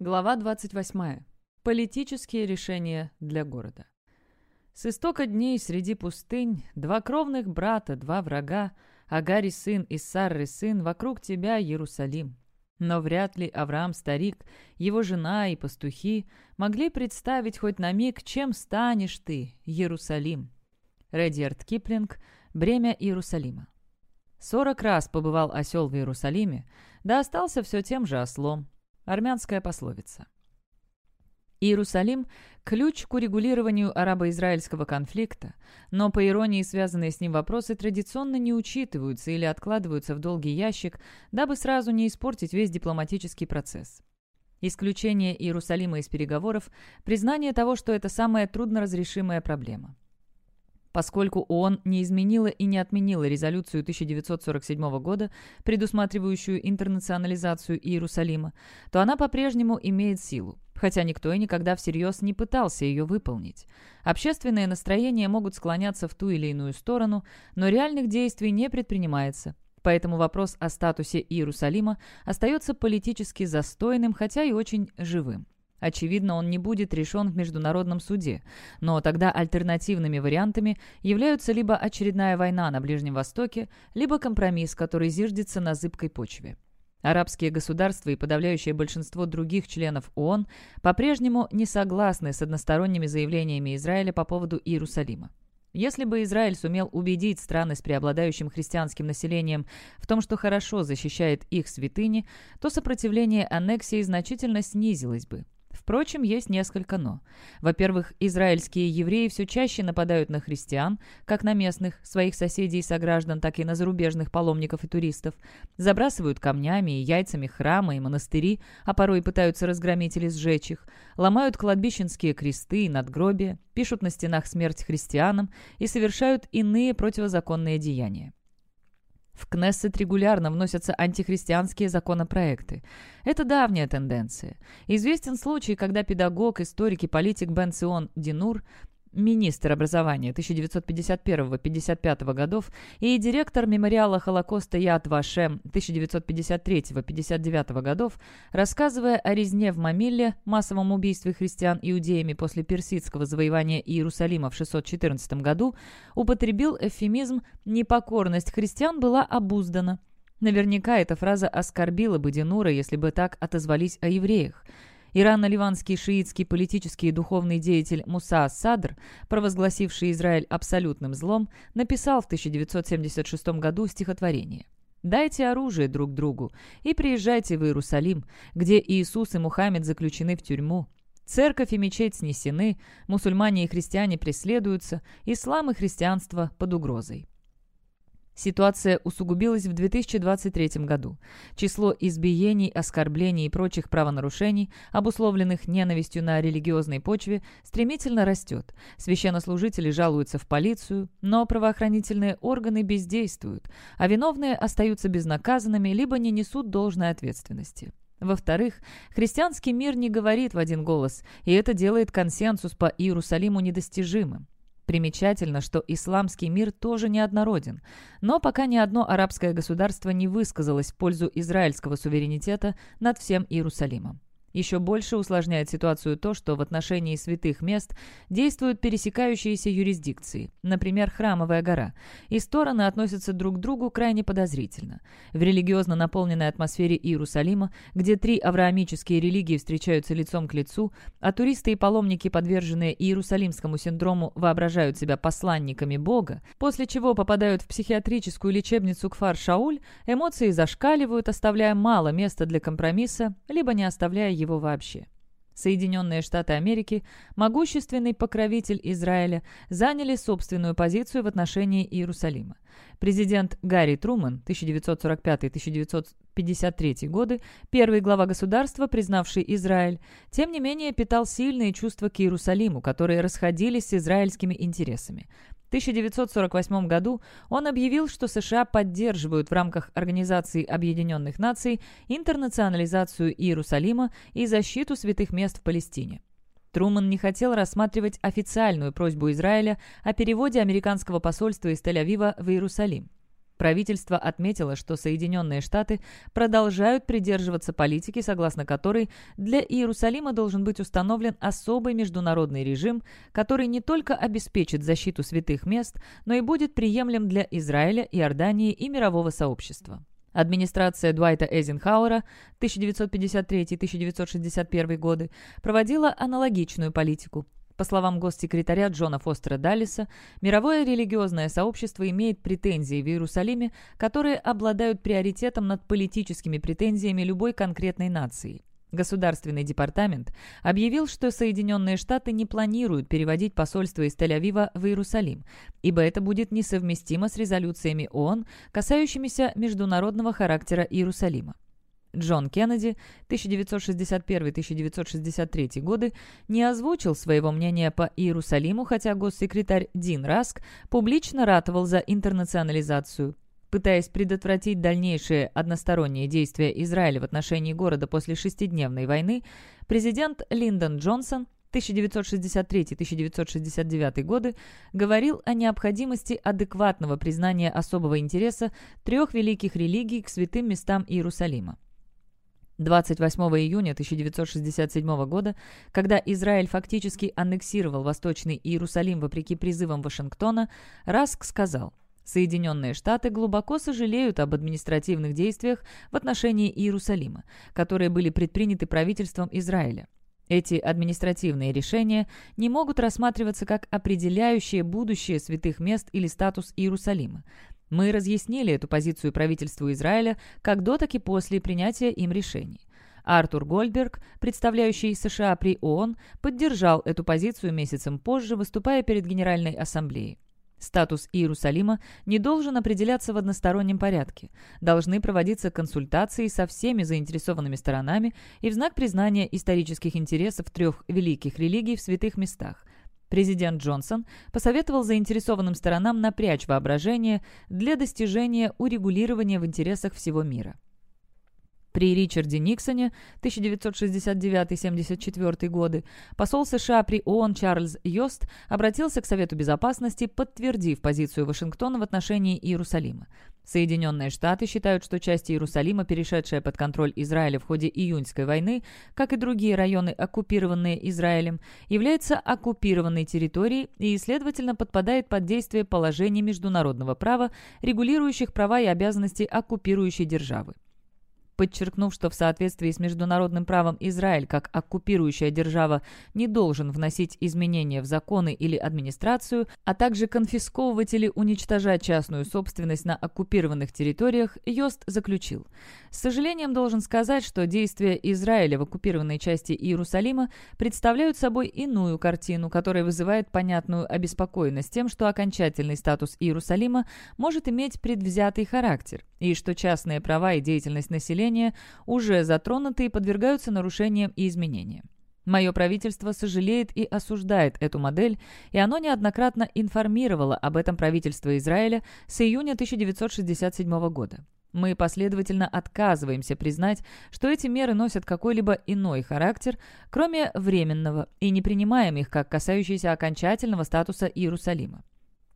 Глава 28. Политические решения для города. С истока дней среди пустынь, два кровных брата, два врага, Агари сын и Сарры сын, вокруг тебя Иерусалим. Но вряд ли Авраам старик, его жена и пастухи могли представить хоть на миг, чем станешь ты, Иерусалим. Редьярд Киплинг «Бремя Иерусалима». Сорок раз побывал осел в Иерусалиме, да остался все тем же ослом. Армянская пословица. Иерусалим – ключ к урегулированию арабо-израильского конфликта, но, по иронии, связанные с ним вопросы традиционно не учитываются или откладываются в долгий ящик, дабы сразу не испортить весь дипломатический процесс. Исключение Иерусалима из переговоров – признание того, что это самая трудноразрешимая проблема – Поскольку ООН не изменила и не отменила резолюцию 1947 года, предусматривающую интернационализацию Иерусалима, то она по-прежнему имеет силу, хотя никто и никогда всерьез не пытался ее выполнить. Общественные настроения могут склоняться в ту или иную сторону, но реальных действий не предпринимается. Поэтому вопрос о статусе Иерусалима остается политически застойным, хотя и очень живым. Очевидно, он не будет решен в международном суде, но тогда альтернативными вариантами являются либо очередная война на Ближнем Востоке, либо компромисс, который зиждется на зыбкой почве. Арабские государства и подавляющее большинство других членов ООН по-прежнему не согласны с односторонними заявлениями Израиля по поводу Иерусалима. Если бы Израиль сумел убедить страны с преобладающим христианским населением в том, что хорошо защищает их святыни, то сопротивление аннексии значительно снизилось бы, Впрочем, есть несколько «но». Во-первых, израильские евреи все чаще нападают на христиан, как на местных, своих соседей и сограждан, так и на зарубежных паломников и туристов, забрасывают камнями и яйцами храмы и монастыри, а порой пытаются разгромить или сжечь их, ломают кладбищенские кресты и надгробия, пишут на стенах смерть христианам и совершают иные противозаконные деяния. В Кнессет регулярно вносятся антихристианские законопроекты. Это давняя тенденция. Известен случай, когда педагог, историк и политик Бен Сион Динур министр образования 1951-55 годов и директор мемориала Холокоста Яд Вашем 1953-59 годов, рассказывая о резне в Мамилле, массовом убийстве христиан иудеями после персидского завоевания Иерусалима в 614 году, употребил эвфемизм «непокорность христиан была обуздана». Наверняка эта фраза оскорбила бы Динура, если бы так отозвались о евреях – Ирано-ливанский шиитский политический и духовный деятель Муса Садр, провозгласивший Израиль абсолютным злом, написал в 1976 году стихотворение «Дайте оружие друг другу и приезжайте в Иерусалим, где Иисус и Мухаммед заключены в тюрьму. Церковь и мечеть снесены, мусульмане и христиане преследуются, ислам и христианство под угрозой». Ситуация усугубилась в 2023 году. Число избиений, оскорблений и прочих правонарушений, обусловленных ненавистью на религиозной почве, стремительно растет. Священнослужители жалуются в полицию, но правоохранительные органы бездействуют, а виновные остаются безнаказанными либо не несут должной ответственности. Во-вторых, христианский мир не говорит в один голос, и это делает консенсус по Иерусалиму недостижимым. Примечательно, что исламский мир тоже неоднороден, но пока ни одно арабское государство не высказалось в пользу израильского суверенитета над всем Иерусалимом. Еще больше усложняет ситуацию то, что в отношении святых мест действуют пересекающиеся юрисдикции, например, Храмовая гора, и стороны относятся друг к другу крайне подозрительно. В религиозно наполненной атмосфере Иерусалима, где три авраамические религии встречаются лицом к лицу, а туристы и паломники, подверженные иерусалимскому синдрому, воображают себя посланниками Бога, после чего попадают в психиатрическую лечебницу Кфар-Шауль, эмоции зашкаливают, оставляя мало места для компромисса, либо не оставляя его вообще. Соединенные Штаты Америки, могущественный покровитель Израиля, заняли собственную позицию в отношении Иерусалима. Президент Гарри Труман 1945-1953 годы, первый глава государства, признавший Израиль, тем не менее питал сильные чувства к Иерусалиму, которые расходились с израильскими интересами. 1948 году он объявил, что США поддерживают в рамках Организации Объединенных Наций интернационализацию Иерусалима и защиту святых мест в Палестине. Труман не хотел рассматривать официальную просьбу Израиля о переводе американского посольства из Тель-Авива в Иерусалим. Правительство отметило, что Соединенные Штаты продолжают придерживаться политики, согласно которой для Иерусалима должен быть установлен особый международный режим, который не только обеспечит защиту святых мест, но и будет приемлем для Израиля, Иордании и мирового сообщества. Администрация Дуайта Эйзенхауэра 1953-1961 годы проводила аналогичную политику. По словам госсекретаря Джона Фостера Даллиса, мировое религиозное сообщество имеет претензии в Иерусалиме, которые обладают приоритетом над политическими претензиями любой конкретной нации. Государственный департамент объявил, что Соединенные Штаты не планируют переводить посольство из Тель-Авива в Иерусалим, ибо это будет несовместимо с резолюциями ООН, касающимися международного характера Иерусалима. Джон Кеннеди 1961-1963 годы не озвучил своего мнения по Иерусалиму, хотя госсекретарь Дин Раск публично ратовал за интернационализацию. Пытаясь предотвратить дальнейшие односторонние действия Израиля в отношении города после шестидневной войны, президент Линдон Джонсон 1963-1969 годы говорил о необходимости адекватного признания особого интереса трех великих религий к святым местам Иерусалима. 28 июня 1967 года, когда Израиль фактически аннексировал Восточный Иерусалим вопреки призывам Вашингтона, Раск сказал Соединенные Штаты глубоко сожалеют об административных действиях в отношении Иерусалима, которые были предприняты правительством Израиля. Эти административные решения не могут рассматриваться как определяющие будущее святых мест или статус Иерусалима. Мы разъяснили эту позицию правительству Израиля как до, так и после принятия им решений. Артур Гольдберг, представляющий США при ООН, поддержал эту позицию месяцем позже, выступая перед Генеральной Ассамблеей. Статус Иерусалима не должен определяться в одностороннем порядке. Должны проводиться консультации со всеми заинтересованными сторонами и в знак признания исторических интересов трех великих религий в святых местах – Президент Джонсон посоветовал заинтересованным сторонам напрячь воображение для достижения урегулирования в интересах всего мира. При Ричарде Никсоне 1969-74 годы посол США при ООН Чарльз Йост обратился к Совету Безопасности, подтвердив позицию Вашингтона в отношении Иерусалима. Соединенные Штаты считают, что часть Иерусалима, перешедшая под контроль Израиля в ходе июньской войны, как и другие районы, оккупированные Израилем, является оккупированной территорией и, следовательно, подпадает под действие положений международного права, регулирующих права и обязанности оккупирующей державы подчеркнув, что в соответствии с международным правом Израиль, как оккупирующая держава, не должен вносить изменения в законы или администрацию, а также конфисковывать или уничтожать частную собственность на оккупированных территориях, Йост заключил. С сожалением должен сказать, что действия Израиля в оккупированной части Иерусалима представляют собой иную картину, которая вызывает понятную обеспокоенность тем, что окончательный статус Иерусалима может иметь предвзятый характер, и что частные права и деятельность населения населения уже затронуты и подвергаются нарушениям и изменениям. Мое правительство сожалеет и осуждает эту модель, и оно неоднократно информировало об этом правительство Израиля с июня 1967 года. Мы последовательно отказываемся признать, что эти меры носят какой-либо иной характер, кроме временного, и не принимаем их как касающиеся окончательного статуса Иерусалима.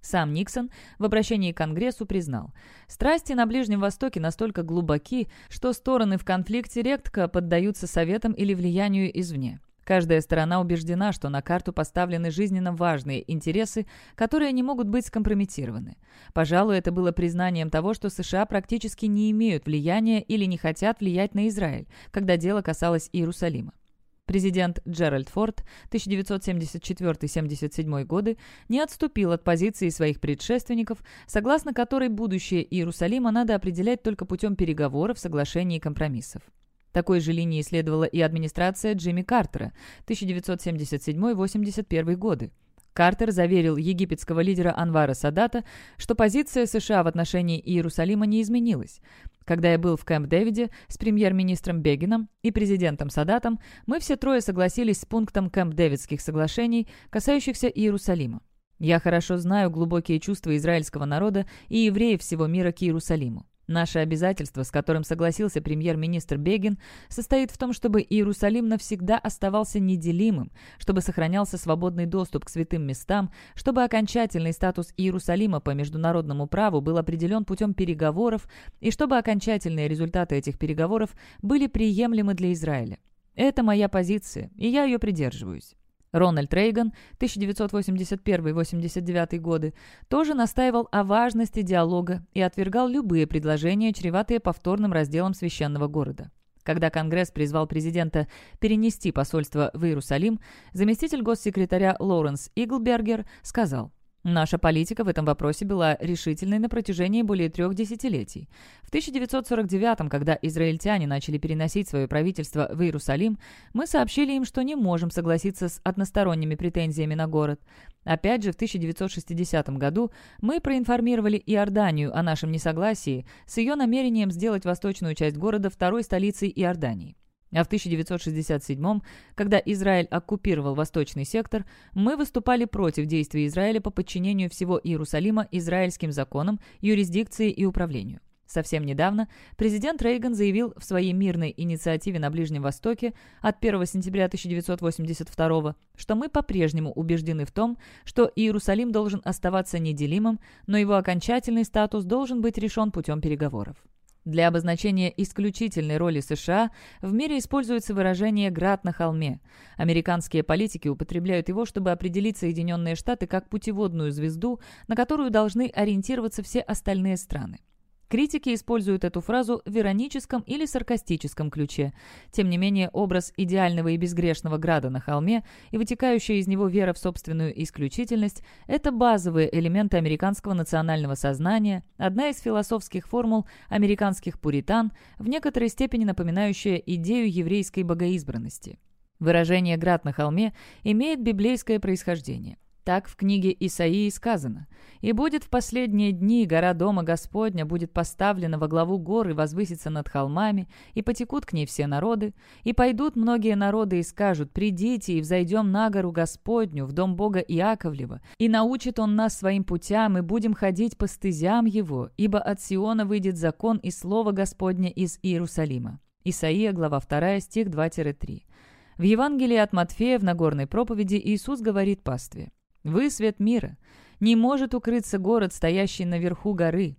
Сам Никсон в обращении к Конгрессу признал, страсти на Ближнем Востоке настолько глубоки, что стороны в конфликте редко поддаются советам или влиянию извне. Каждая сторона убеждена, что на карту поставлены жизненно важные интересы, которые не могут быть скомпрометированы. Пожалуй, это было признанием того, что США практически не имеют влияния или не хотят влиять на Израиль, когда дело касалось Иерусалима. Президент Джеральд Форд 1974-77 годы не отступил от позиции своих предшественников, согласно которой будущее Иерусалима надо определять только путем переговоров, соглашений и компромиссов. Такой же линии следовала и администрация Джимми Картера 1977-81 годы. Картер заверил египетского лидера Анвара Садата, что позиция США в отношении Иерусалима не изменилась. Когда я был в Кэмп-Дэвиде с премьер-министром Бегином и президентом Садатом, мы все трое согласились с пунктом Кэмп-Дэвидских соглашений, касающихся Иерусалима. Я хорошо знаю глубокие чувства израильского народа и евреев всего мира к Иерусалиму. Наше обязательство, с которым согласился премьер-министр Бегин, состоит в том, чтобы Иерусалим навсегда оставался неделимым, чтобы сохранялся свободный доступ к святым местам, чтобы окончательный статус Иерусалима по международному праву был определен путем переговоров и чтобы окончательные результаты этих переговоров были приемлемы для Израиля. Это моя позиция, и я ее придерживаюсь. Рональд Рейган, 1981-89 годы, тоже настаивал о важности диалога и отвергал любые предложения, чреватые повторным разделом священного города. Когда Конгресс призвал президента перенести посольство в Иерусалим, заместитель госсекретаря Лоуренс Иглбергер сказал – Наша политика в этом вопросе была решительной на протяжении более трех десятилетий. В 1949 когда израильтяне начали переносить свое правительство в Иерусалим, мы сообщили им, что не можем согласиться с односторонними претензиями на город. Опять же, в 1960 году мы проинформировали Иорданию о нашем несогласии с ее намерением сделать восточную часть города второй столицей Иордании. А в 1967 когда Израиль оккупировал восточный сектор, мы выступали против действий Израиля по подчинению всего Иерусалима израильским законам, юрисдикции и управлению. Совсем недавно президент Рейган заявил в своей мирной инициативе на Ближнем Востоке от 1 сентября 1982 что мы по-прежнему убеждены в том, что Иерусалим должен оставаться неделимым, но его окончательный статус должен быть решен путем переговоров. Для обозначения исключительной роли США в мире используется выражение «град на холме». Американские политики употребляют его, чтобы определить Соединенные Штаты как путеводную звезду, на которую должны ориентироваться все остальные страны. Критики используют эту фразу в ироническом или саркастическом ключе. Тем не менее, образ идеального и безгрешного града на холме и вытекающая из него вера в собственную исключительность – это базовые элементы американского национального сознания, одна из философских формул американских пуритан, в некоторой степени напоминающая идею еврейской богоизбранности. Выражение «град на холме» имеет библейское происхождение. Так в книге Исаии сказано «И будет в последние дни гора Дома Господня будет поставлена во главу гор и возвысится над холмами, и потекут к ней все народы, и пойдут многие народы и скажут, придите и взойдем на гору Господню, в дом Бога Иаковлева, и научит Он нас своим путям, и будем ходить по стезям Его, ибо от Сиона выйдет закон и слово Господне из Иерусалима». Исаия, глава 2, стих 2-3. В Евангелии от Матфея в Нагорной проповеди Иисус говорит пастве – вы — свет мира. Не может укрыться город, стоящий наверху горы».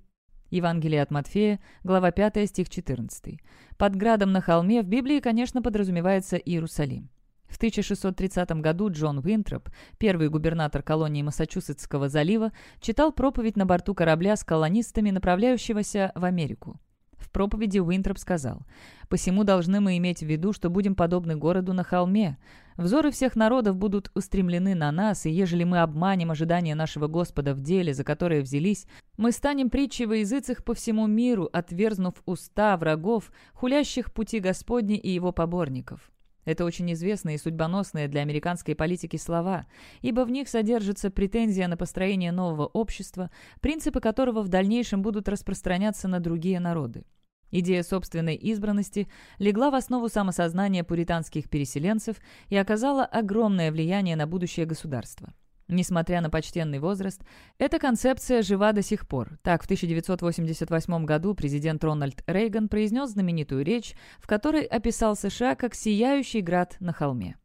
Евангелие от Матфея, глава 5, стих 14. Под градом на холме в Библии, конечно, подразумевается Иерусалим. В 1630 году Джон Уинтроп, первый губернатор колонии Массачусетского залива, читал проповедь на борту корабля с колонистами, направляющегося в Америку. В проповеди Уинтроп сказал, «Посему должны мы иметь в виду, что будем подобны городу на холме. Взоры всех народов будут устремлены на нас, и ежели мы обманем ожидания нашего Господа в деле, за которое взялись, мы станем притчей во языцах по всему миру, отверзнув уста врагов, хулящих пути Господни и его поборников». Это очень известные и судьбоносные для американской политики слова, ибо в них содержится претензия на построение нового общества, принципы которого в дальнейшем будут распространяться на другие народы. Идея собственной избранности легла в основу самосознания пуританских переселенцев и оказала огромное влияние на будущее государства. Несмотря на почтенный возраст, эта концепция жива до сих пор. Так, в 1988 году президент Рональд Рейган произнес знаменитую речь, в которой описал США как «сияющий град на холме».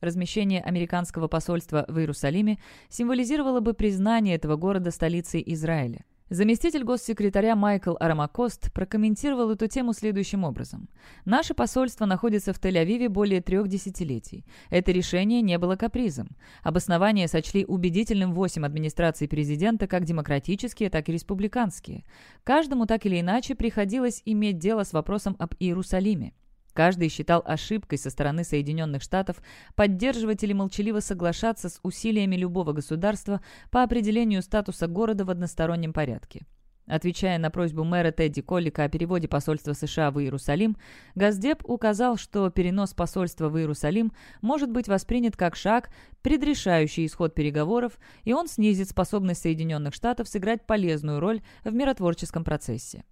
Размещение американского посольства в Иерусалиме символизировало бы признание этого города столицей Израиля. Заместитель госсекретаря Майкл Арамакост прокомментировал эту тему следующим образом. «Наше посольство находится в Тель-Авиве более трех десятилетий. Это решение не было капризом. Обоснования сочли убедительным восемь администраций президента, как демократические, так и республиканские. Каждому так или иначе приходилось иметь дело с вопросом об Иерусалиме. Каждый считал ошибкой со стороны Соединенных Штатов поддерживать или молчаливо соглашаться с усилиями любого государства по определению статуса города в одностороннем порядке. Отвечая на просьбу мэра Тедди Коллика о переводе посольства США в Иерусалим, Газдеп указал, что перенос посольства в Иерусалим может быть воспринят как шаг, предрешающий исход переговоров, и он снизит способность Соединенных Штатов сыграть полезную роль в миротворческом процессе.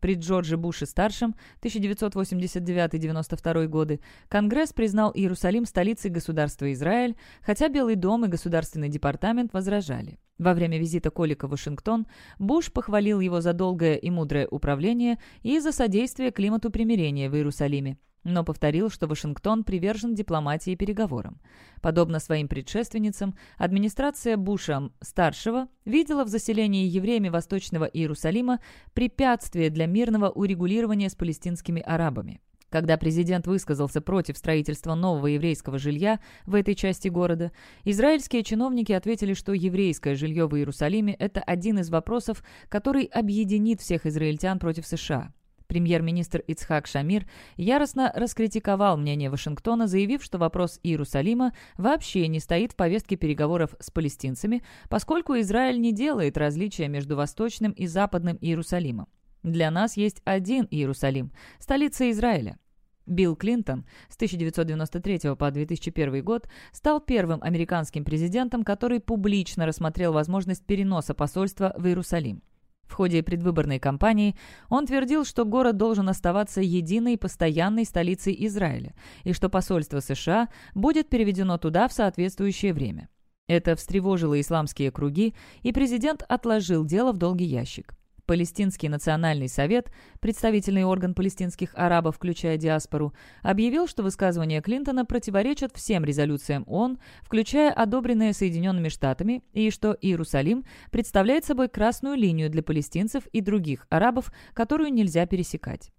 При Джордже Буше-старшем 1989-92 годы Конгресс признал Иерусалим столицей государства Израиль, хотя Белый дом и Государственный департамент возражали. Во время визита Колика в Вашингтон Буш похвалил его за долгое и мудрое управление и за содействие климату примирения в Иерусалиме но повторил, что Вашингтон привержен дипломатии и переговорам. Подобно своим предшественницам, администрация Буша-старшего видела в заселении евреями Восточного Иерусалима препятствие для мирного урегулирования с палестинскими арабами. Когда президент высказался против строительства нового еврейского жилья в этой части города, израильские чиновники ответили, что еврейское жилье в Иерусалиме – это один из вопросов, который объединит всех израильтян против США. Премьер-министр Ицхак Шамир яростно раскритиковал мнение Вашингтона, заявив, что вопрос Иерусалима вообще не стоит в повестке переговоров с палестинцами, поскольку Израиль не делает различия между Восточным и Западным Иерусалимом. Для нас есть один Иерусалим, столица Израиля. Билл Клинтон с 1993 по 2001 год стал первым американским президентом, который публично рассмотрел возможность переноса посольства в Иерусалим. В ходе предвыборной кампании он твердил, что город должен оставаться единой постоянной столицей Израиля и что посольство США будет переведено туда в соответствующее время. Это встревожило исламские круги, и президент отложил дело в долгий ящик. Палестинский национальный совет, представительный орган палестинских арабов, включая диаспору, объявил, что высказывания Клинтона противоречат всем резолюциям ООН, включая одобренные Соединенными Штатами, и что Иерусалим представляет собой красную линию для палестинцев и других арабов, которую нельзя пересекать.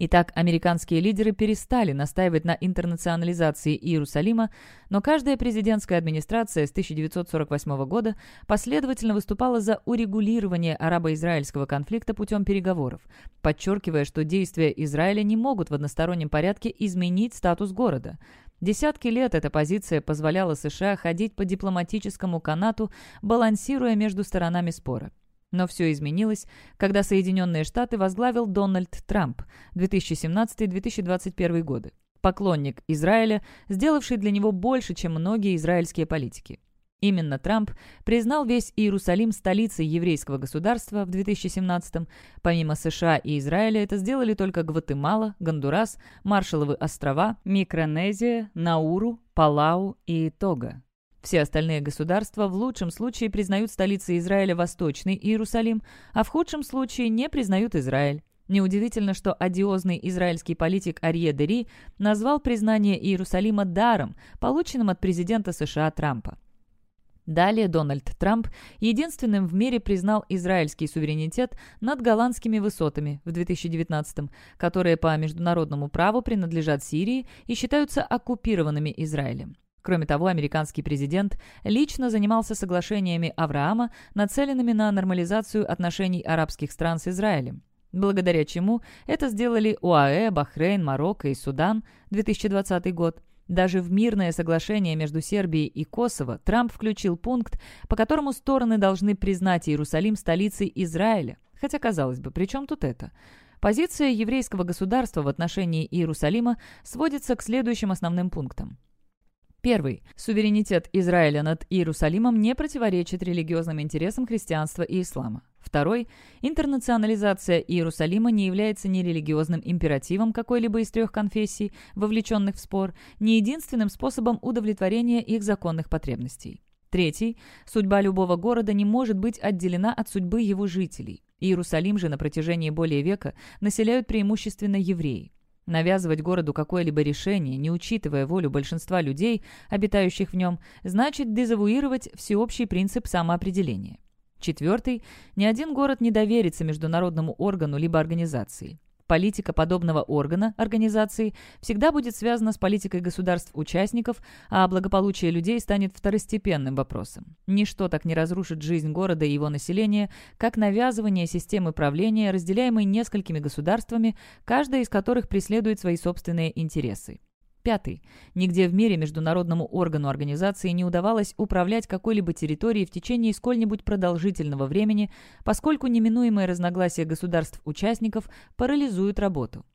Итак, американские лидеры перестали настаивать на интернационализации Иерусалима, но каждая президентская администрация с 1948 года последовательно выступала за урегулирование арабо-израильского конфликта путем переговоров, подчеркивая, что действия Израиля не могут в одностороннем порядке изменить статус города. Десятки лет эта позиция позволяла США ходить по дипломатическому канату, балансируя между сторонами спора. Но все изменилось, когда Соединенные Штаты возглавил Дональд Трамп 2017-2021 годы. Поклонник Израиля, сделавший для него больше, чем многие израильские политики. Именно Трамп признал весь Иерусалим столицей еврейского государства в 2017-м. Помимо США и Израиля это сделали только Гватемала, Гондурас, Маршалловы острова, Микронезия, Науру, Палау и Тога. Все остальные государства в лучшем случае признают столицей Израиля Восточный Иерусалим, а в худшем случае не признают Израиль. Неудивительно, что одиозный израильский политик Арье Дери назвал признание Иерусалима даром, полученным от президента США Трампа. Далее Дональд Трамп единственным в мире признал израильский суверенитет над голландскими высотами в 2019 которые по международному праву принадлежат Сирии и считаются оккупированными Израилем. Кроме того, американский президент лично занимался соглашениями Авраама, нацеленными на нормализацию отношений арабских стран с Израилем. Благодаря чему это сделали УАЭ, Бахрейн, Марокко и Судан 2020 год. Даже в мирное соглашение между Сербией и Косово Трамп включил пункт, по которому стороны должны признать Иерусалим столицей Израиля. Хотя, казалось бы, при чем тут это? Позиция еврейского государства в отношении Иерусалима сводится к следующим основным пунктам. Первый. Суверенитет Израиля над Иерусалимом не противоречит религиозным интересам христианства и ислама. Второй. Интернационализация Иерусалима не является ни религиозным императивом какой-либо из трех конфессий, вовлеченных в спор, ни единственным способом удовлетворения их законных потребностей. Третий. Судьба любого города не может быть отделена от судьбы его жителей. Иерусалим же на протяжении более века населяют преимущественно евреи. Навязывать городу какое-либо решение, не учитывая волю большинства людей, обитающих в нем, значит дезавуировать всеобщий принцип самоопределения. Четвертый. Ни один город не доверится международному органу либо организации. Политика подобного органа, организации, всегда будет связана с политикой государств-участников, а благополучие людей станет второстепенным вопросом. Ничто так не разрушит жизнь города и его населения, как навязывание системы правления, разделяемой несколькими государствами, каждая из которых преследует свои собственные интересы. Пятый. Нигде в мире международному органу организации не удавалось управлять какой-либо территорией в течение сколь-нибудь продолжительного времени, поскольку неминуемые разногласия государств-участников парализуют работу.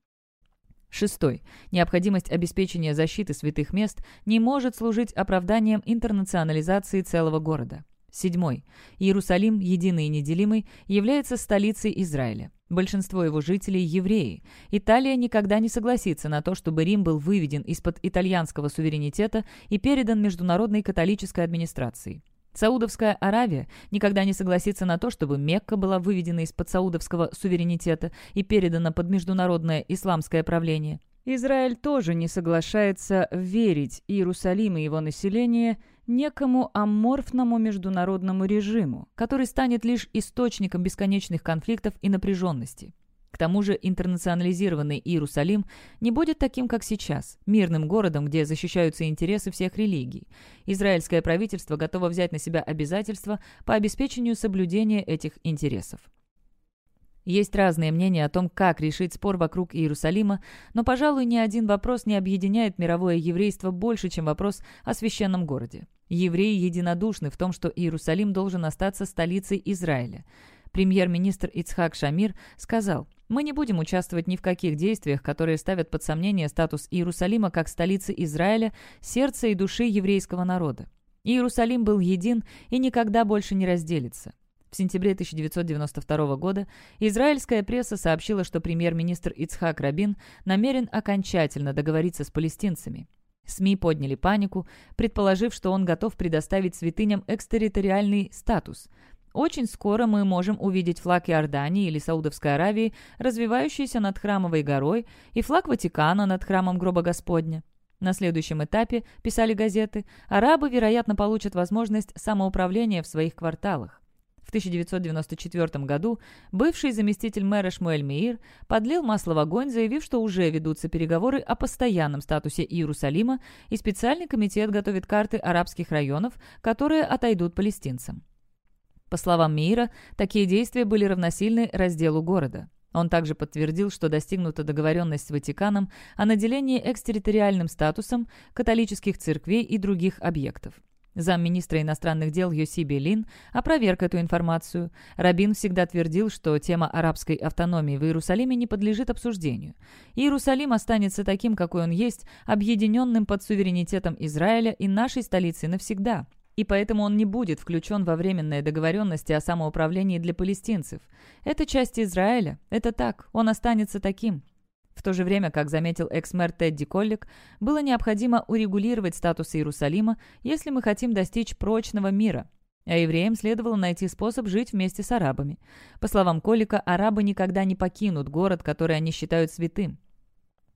Шестой. Необходимость обеспечения защиты святых мест не может служить оправданием интернационализации целого города. Седьмой. Иерусалим, единый и неделимый, является столицей Израиля. Большинство его жителей – евреи. Италия никогда не согласится на то, чтобы Рим был выведен из-под итальянского суверенитета и передан международной католической администрации. Саудовская Аравия никогда не согласится на то, чтобы Мекка была выведена из-под саудовского суверенитета и передана под международное исламское правление. Израиль тоже не соглашается верить Иерусалим и его население некому аморфному международному режиму, который станет лишь источником бесконечных конфликтов и напряженности. К тому же интернационализированный Иерусалим не будет таким, как сейчас, мирным городом, где защищаются интересы всех религий. Израильское правительство готово взять на себя обязательства по обеспечению соблюдения этих интересов. Есть разные мнения о том, как решить спор вокруг Иерусалима, но, пожалуй, ни один вопрос не объединяет мировое еврейство больше, чем вопрос о священном городе. Евреи единодушны в том, что Иерусалим должен остаться столицей Израиля. Премьер-министр Ицхак Шамир сказал, «Мы не будем участвовать ни в каких действиях, которые ставят под сомнение статус Иерусалима как столицы Израиля, сердца и души еврейского народа. Иерусалим был един и никогда больше не разделится». В сентябре 1992 года израильская пресса сообщила, что премьер-министр Ицхак Рабин намерен окончательно договориться с палестинцами. СМИ подняли панику, предположив, что он готов предоставить святыням экстерриториальный статус – очень скоро мы можем увидеть флаг Иордании или Саудовской Аравии, развивающийся над Храмовой горой, и флаг Ватикана над Храмом Гроба Господня. На следующем этапе, писали газеты, арабы, вероятно, получат возможность самоуправления в своих кварталах. В 1994 году бывший заместитель мэра Шмуэль Меир подлил масло в огонь, заявив, что уже ведутся переговоры о постоянном статусе Иерусалима, и специальный комитет готовит карты арабских районов, которые отойдут палестинцам. По словам Мира, такие действия были равносильны разделу города. Он также подтвердил, что достигнута договоренность с Ватиканом о наделении экстерриториальным статусом католических церквей и других объектов. Замминистра иностранных дел Йоси Белин опроверг эту информацию. Рабин всегда твердил, что тема арабской автономии в Иерусалиме не подлежит обсуждению. Иерусалим останется таким, какой он есть, объединенным под суверенитетом Израиля и нашей столицей навсегда – и поэтому он не будет включен во временные договоренности о самоуправлении для палестинцев. Это часть Израиля, это так, он останется таким. В то же время, как заметил экс-мэр Тедди Коллик, было необходимо урегулировать статус Иерусалима, если мы хотим достичь прочного мира. А евреям следовало найти способ жить вместе с арабами. По словам Коллика, арабы никогда не покинут город, который они считают святым.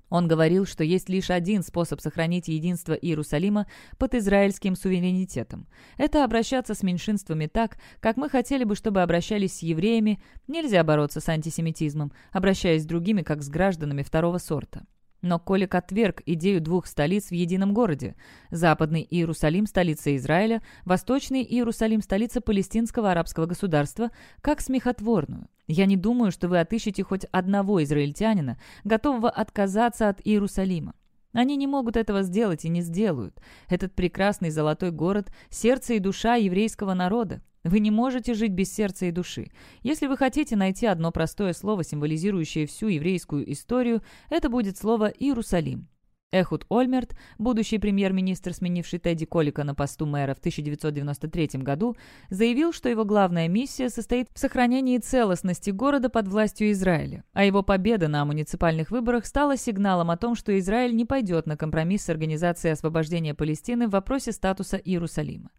Он говорил, что есть лишь один способ сохранить единство Иерусалима под израильским суверенитетом. Это обращаться с меньшинствами так, как мы хотели бы, чтобы обращались с евреями. Нельзя бороться с антисемитизмом, обращаясь с другими, как с гражданами второго сорта. Но Колик отверг идею двух столиц в едином городе. Западный Иерусалим – столица Израиля, Восточный Иерусалим – столица палестинского арабского государства, как смехотворную. Я не думаю, что вы отыщете хоть одного израильтянина, готового отказаться от Иерусалима. Они не могут этого сделать и не сделают. Этот прекрасный золотой город – сердце и душа еврейского народа. Вы не можете жить без сердца и души. Если вы хотите найти одно простое слово, символизирующее всю еврейскую историю, это будет слово «Иерусалим». Эхуд Ольмерт, будущий премьер-министр, сменивший Тедди Колика на посту мэра в 1993 году, заявил, что его главная миссия состоит в сохранении целостности города под властью Израиля, а его победа на муниципальных выборах стала сигналом о том, что Израиль не пойдет на компромисс с Организацией освобождения Палестины в вопросе статуса Иерусалима.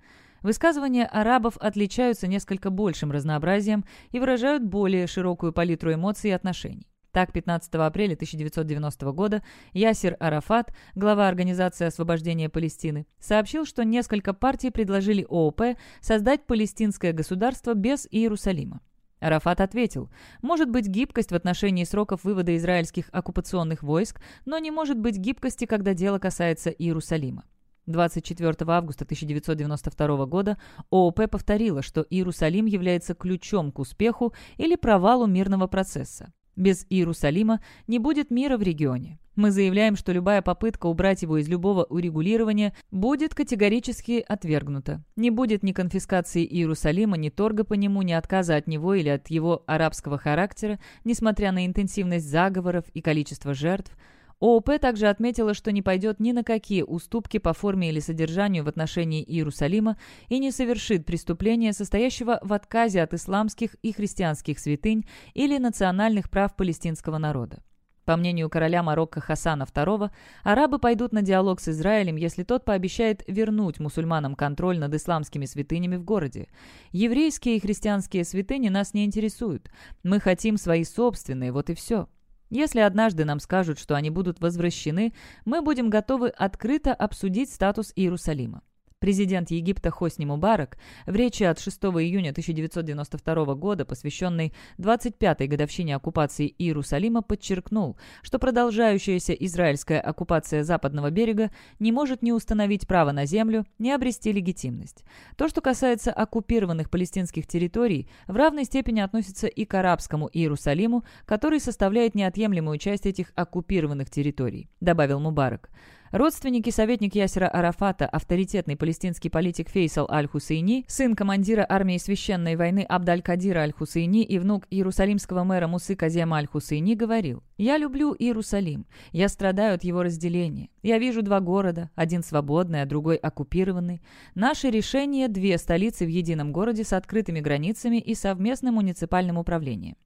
Высказывания арабов отличаются несколько большим разнообразием и выражают более широкую палитру эмоций и отношений. Так, 15 апреля 1990 года Ясир Арафат, глава Организации освобождения Палестины, сообщил, что несколько партий предложили ООП создать палестинское государство без Иерусалима. Арафат ответил, может быть гибкость в отношении сроков вывода израильских оккупационных войск, но не может быть гибкости, когда дело касается Иерусалима. 24 августа 1992 года ООП повторила, что Иерусалим является ключом к успеху или провалу мирного процесса. Без Иерусалима не будет мира в регионе. Мы заявляем, что любая попытка убрать его из любого урегулирования будет категорически отвергнута. Не будет ни конфискации Иерусалима, ни торга по нему, ни отказа от него или от его арабского характера, несмотря на интенсивность заговоров и количество жертв – ООП также отметила, что не пойдет ни на какие уступки по форме или содержанию в отношении Иерусалима и не совершит преступления, состоящего в отказе от исламских и христианских святынь или национальных прав палестинского народа. По мнению короля Марокко Хасана II, арабы пойдут на диалог с Израилем, если тот пообещает вернуть мусульманам контроль над исламскими святынями в городе. Еврейские и христианские святыни нас не интересуют. Мы хотим свои собственные, вот и все. Если однажды нам скажут, что они будут возвращены, мы будем готовы открыто обсудить статус Иерусалима. Президент Египта Хосни Мубарак в речи от 6 июня 1992 года, посвященной 25-й годовщине оккупации Иерусалима, подчеркнул, что продолжающаяся израильская оккупация западного берега не может ни установить право на землю, ни обрести легитимность. То, что касается оккупированных палестинских территорий, в равной степени относится и к арабскому Иерусалиму, который составляет неотъемлемую часть этих оккупированных территорий, добавил Мубарак. Родственники советник Ясера Арафата, авторитетный палестинский политик Фейсал Аль-Хусейни, сын командира армии священной войны Абдаль-Кадира Аль-Хусейни и внук иерусалимского мэра Мусы Казема Аль-Хусейни говорил, «Я люблю Иерусалим. Я страдаю от его разделения. Я вижу два города, один свободный, а другой оккупированный. Наше решение – две столицы в едином городе с открытыми границами и совместным муниципальным управлением.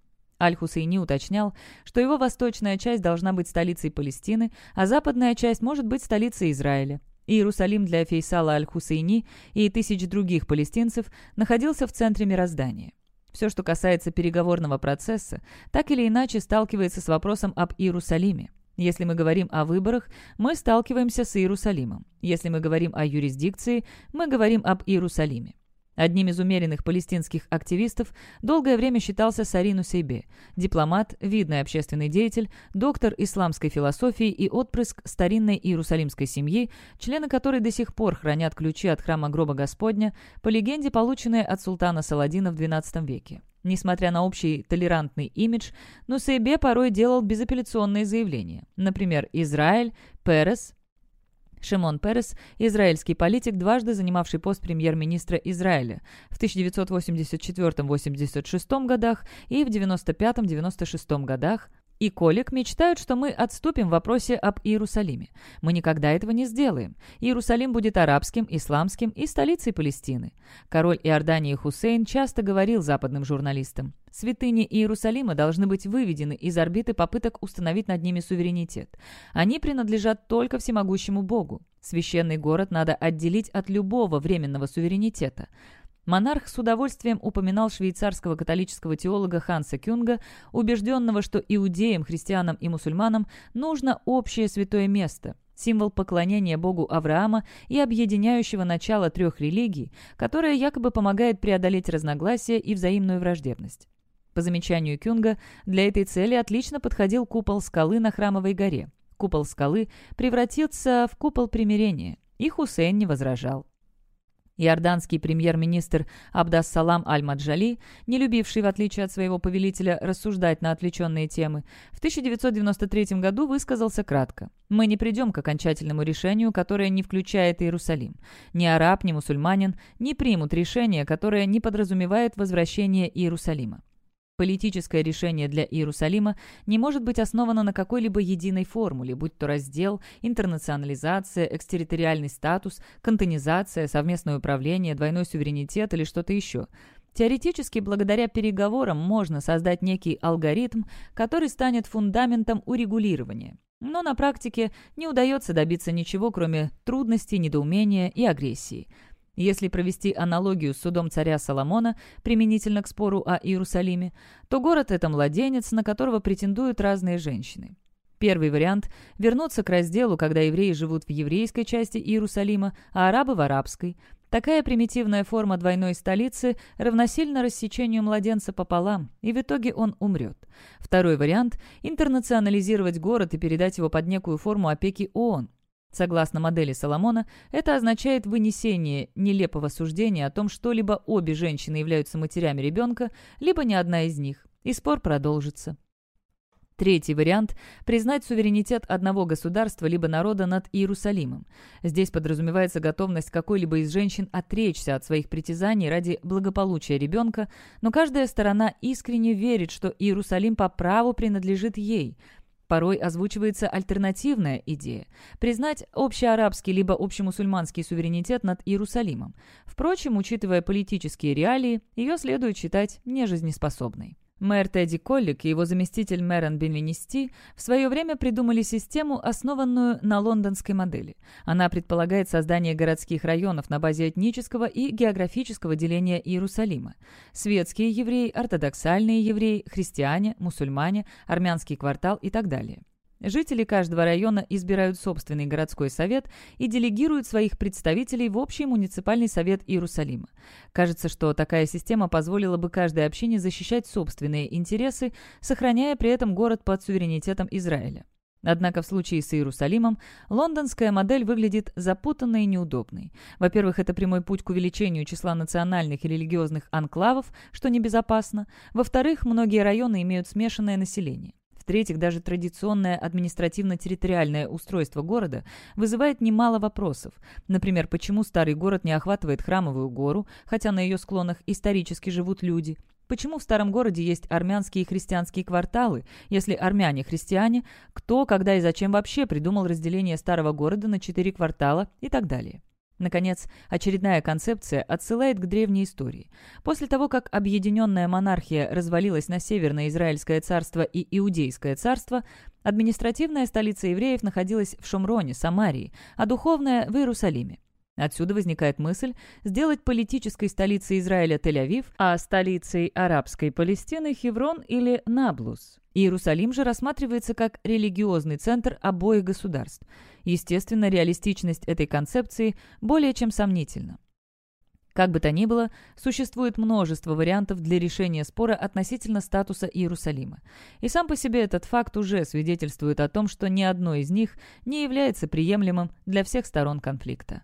Аль-Хусейни уточнял, что его восточная часть должна быть столицей Палестины, а западная часть может быть столицей Израиля. Иерусалим для Фейсала Аль-Хусейни и тысяч других палестинцев находился в центре мироздания. Все, что касается переговорного процесса, так или иначе сталкивается с вопросом об Иерусалиме. Если мы говорим о выборах, мы сталкиваемся с Иерусалимом. Если мы говорим о юрисдикции, мы говорим об Иерусалиме. Одним из умеренных палестинских активистов долгое время считался Сарину Сейбе, дипломат, видный общественный деятель, доктор исламской философии и отпрыск старинной иерусалимской семьи, члены которой до сих пор хранят ключи от храма гроба Господня, по легенде, полученные от султана Саладина в XII веке. Несмотря на общий толерантный имидж, Нусейбе порой делал безапелляционные заявления. Например, Израиль, Перес, Шимон Перес – израильский политик, дважды занимавший пост премьер-министра Израиля в 1984-86 годах и в 1995-96 годах, и Колик мечтают, что мы отступим в вопросе об Иерусалиме. Мы никогда этого не сделаем. Иерусалим будет арабским, исламским и столицей Палестины. Король Иордании Хусейн часто говорил западным журналистам, святыни Иерусалима должны быть выведены из орбиты попыток установить над ними суверенитет. Они принадлежат только всемогущему Богу. Священный город надо отделить от любого временного суверенитета. Монарх с удовольствием упоминал швейцарского католического теолога Ханса Кюнга, убежденного, что иудеям, христианам и мусульманам нужно общее святое место, символ поклонения Богу Авраама и объединяющего начало трех религий, которое якобы помогает преодолеть разногласия и взаимную враждебность. По замечанию Кюнга, для этой цели отлично подходил купол скалы на Храмовой горе. Купол скалы превратился в купол примирения, и Хусейн не возражал. Иорданский премьер-министр Абдас-Салам Аль-Маджали, не любивший, в отличие от своего повелителя, рассуждать на отвлеченные темы, в 1993 году высказался кратко. «Мы не придем к окончательному решению, которое не включает Иерусалим. Ни араб, ни мусульманин не примут решение, которое не подразумевает возвращение Иерусалима. Политическое решение для Иерусалима не может быть основано на какой-либо единой формуле, будь то раздел, интернационализация, экстерриториальный статус, кантонизация, совместное управление, двойной суверенитет или что-то еще. Теоретически, благодаря переговорам можно создать некий алгоритм, который станет фундаментом урегулирования. Но на практике не удается добиться ничего, кроме трудностей, недоумения и агрессии – если провести аналогию с судом царя Соломона применительно к спору о Иерусалиме, то город – это младенец, на которого претендуют разные женщины. Первый вариант – вернуться к разделу, когда евреи живут в еврейской части Иерусалима, а арабы – в арабской. Такая примитивная форма двойной столицы равносильна рассечению младенца пополам, и в итоге он умрет. Второй вариант – интернационализировать город и передать его под некую форму опеки ООН. Согласно модели Соломона, это означает вынесение нелепого суждения о том, что либо обе женщины являются матерями ребенка, либо ни одна из них, и спор продолжится. Третий вариант – признать суверенитет одного государства либо народа над Иерусалимом. Здесь подразумевается готовность какой-либо из женщин отречься от своих притязаний ради благополучия ребенка, но каждая сторона искренне верит, что Иерусалим по праву принадлежит ей – Порой озвучивается альтернативная идея – признать общеарабский либо общемусульманский суверенитет над Иерусалимом. Впрочем, учитывая политические реалии, ее следует считать нежизнеспособной. Мэр Тедди Коллик и его заместитель Мэрон Бенвенисти в свое время придумали систему, основанную на лондонской модели. Она предполагает создание городских районов на базе этнического и географического деления Иерусалима. Светские евреи, ортодоксальные евреи, христиане, мусульмане, армянский квартал и так далее. Жители каждого района избирают собственный городской совет и делегируют своих представителей в общий муниципальный совет Иерусалима. Кажется, что такая система позволила бы каждой общине защищать собственные интересы, сохраняя при этом город под суверенитетом Израиля. Однако в случае с Иерусалимом лондонская модель выглядит запутанной и неудобной. Во-первых, это прямой путь к увеличению числа национальных и религиозных анклавов, что небезопасно. Во-вторых, многие районы имеют смешанное население. В-третьих, даже традиционное административно-территориальное устройство города вызывает немало вопросов. Например, почему старый город не охватывает Храмовую гору, хотя на ее склонах исторически живут люди? Почему в старом городе есть армянские и христианские кварталы? Если армяне христиане, кто, когда и зачем вообще придумал разделение старого города на четыре квартала и так далее? Наконец, очередная концепция отсылает к древней истории. После того, как объединенная монархия развалилась на Северное Израильское царство и Иудейское царство, административная столица евреев находилась в Шумроне, Самарии, а духовная – в Иерусалиме. Отсюда возникает мысль сделать политической столицей Израиля Тель-Авив, а столицей арабской Палестины Хеврон или Наблус. Иерусалим же рассматривается как религиозный центр обоих государств. Естественно, реалистичность этой концепции более чем сомнительна. Как бы то ни было, существует множество вариантов для решения спора относительно статуса Иерусалима. И сам по себе этот факт уже свидетельствует о том, что ни одно из них не является приемлемым для всех сторон конфликта.